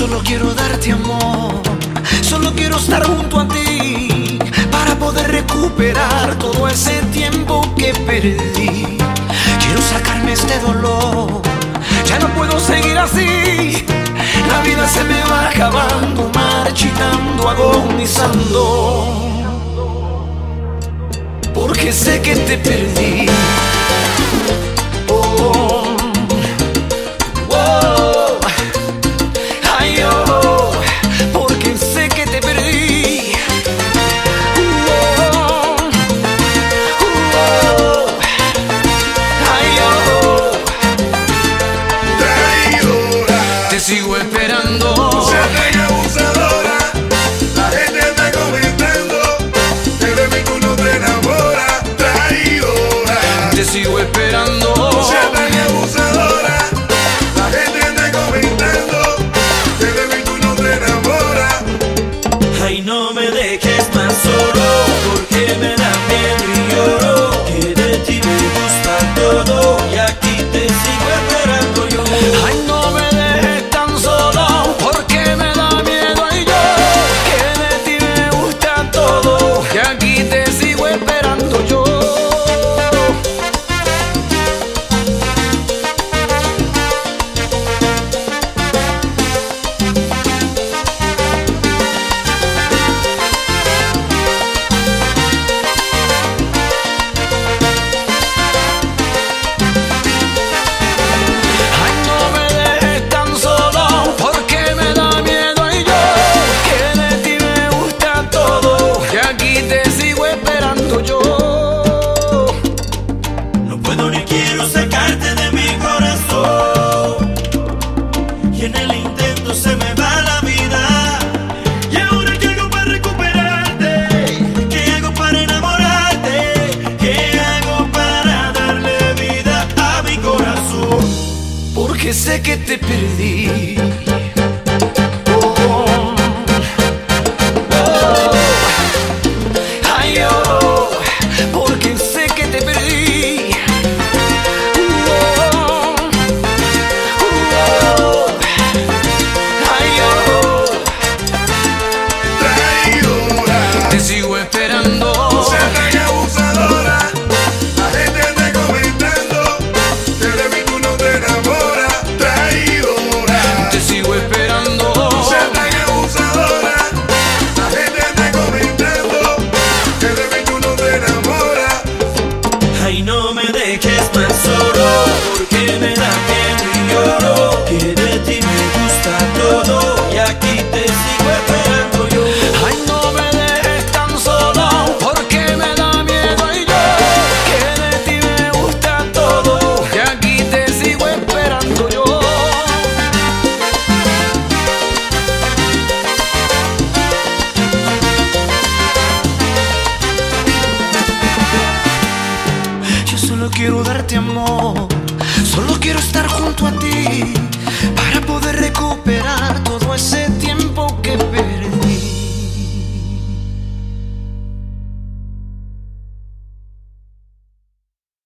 Solo quiero darte amor, solo quiero estar junto a ti para poder recuperar todo ese tiempo que perdí. Quiero sacarme este dolor, ya no puedo seguir así. La vida se me va acabando, marchitando, agonizando. Porque sé que te perdí. sigo esperando. puedo ni quiero sacarte de mi corazón. Y en el intento se me va la vida. ¿Y ahora qué hago para recuperarte? ¿Qué hago para enamorarte? ¿Qué hago para darle vida a mi corazón? Porque sé que te perdí kiss darte amor, solo quiero estar junto a ti para poder recuperar todo